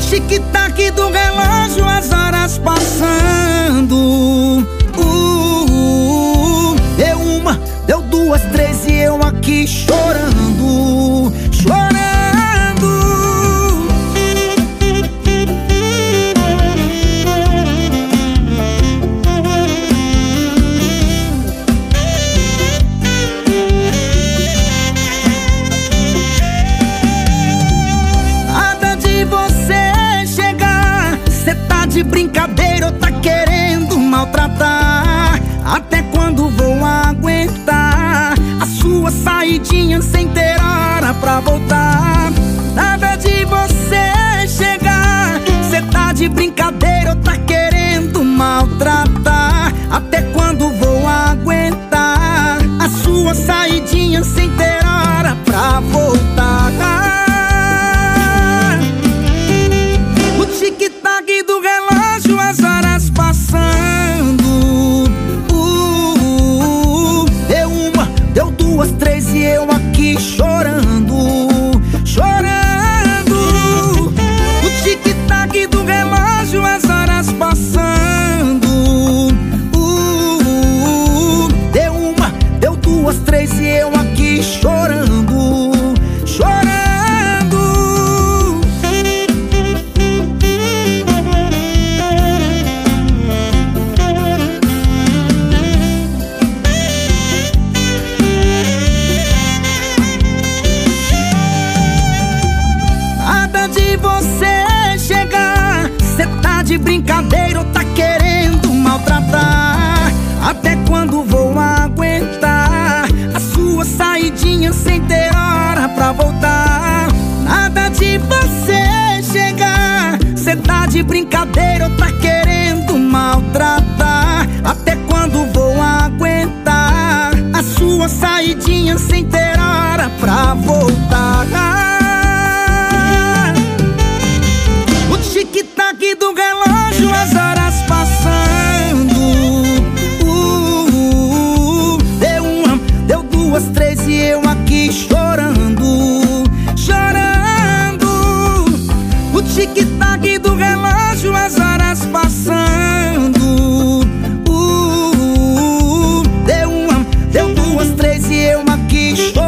Tic-tac do relógio, as horas passando. Uh, uh, deu uma, deu duas, três e eu aqui chorando. Saidinha sem ter hora pra voltar? Nada de você chegar. Cê tá de brincadeira ou tá querendo duas, três e eu aqui chorando, chorando. O tic-tac do relógio, as horas passando. Uh, uh, deu uma, deu duas, três e eu aqui chorando, de brincadeira ou tá querendo maltratar? Até quando vou aguentar a sua saidinha sem ter hora pra voltar? Nada de você chegar. Cê tá de brincadeira ou tá querendo maltratar? Até quando vou aguentar a sua saidinha sem ter hora pra voltar? Estou